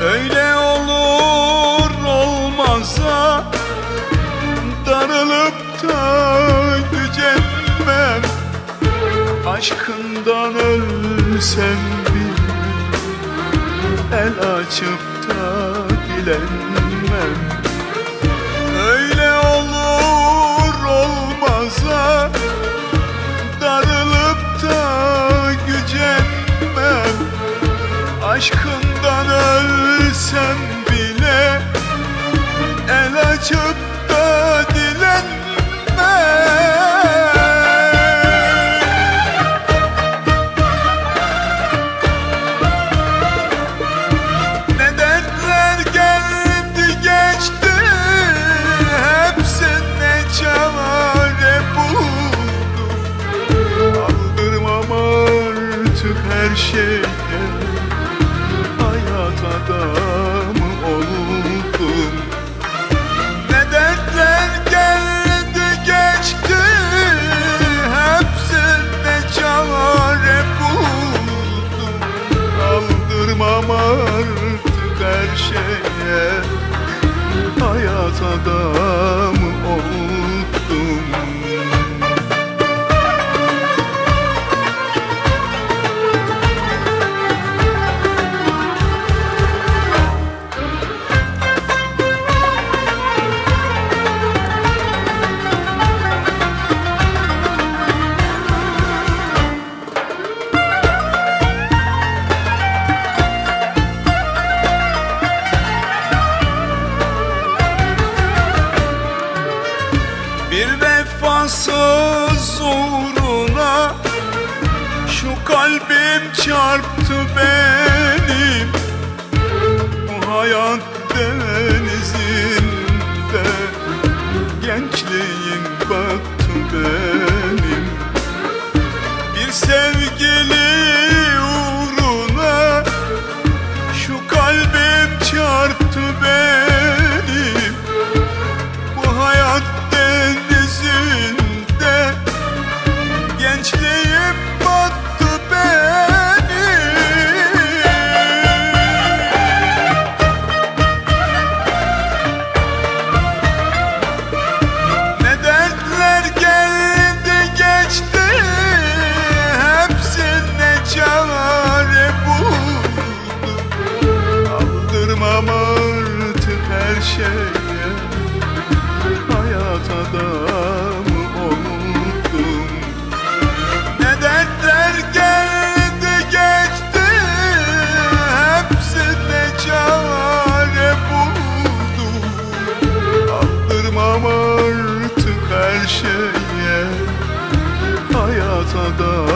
Öyle olur olmazsa Darılıp da gücenmem Aşkından ölsem bile El açıp da dilenmem. Ölsem bile El açıp da dilenmem Ne geldi geçti Hepsine çare buldum Aldırmam artık her şeye şeye Hayat adamı oldum vefasız uğruna Şu kalbim çarptı benim. Bu hayat denizinde Gençliğim battı benim şeye Hayat adamı oldum Ne geldi geçti Hepsinde çare buldum Attırmam artık her şeye Hayat adamı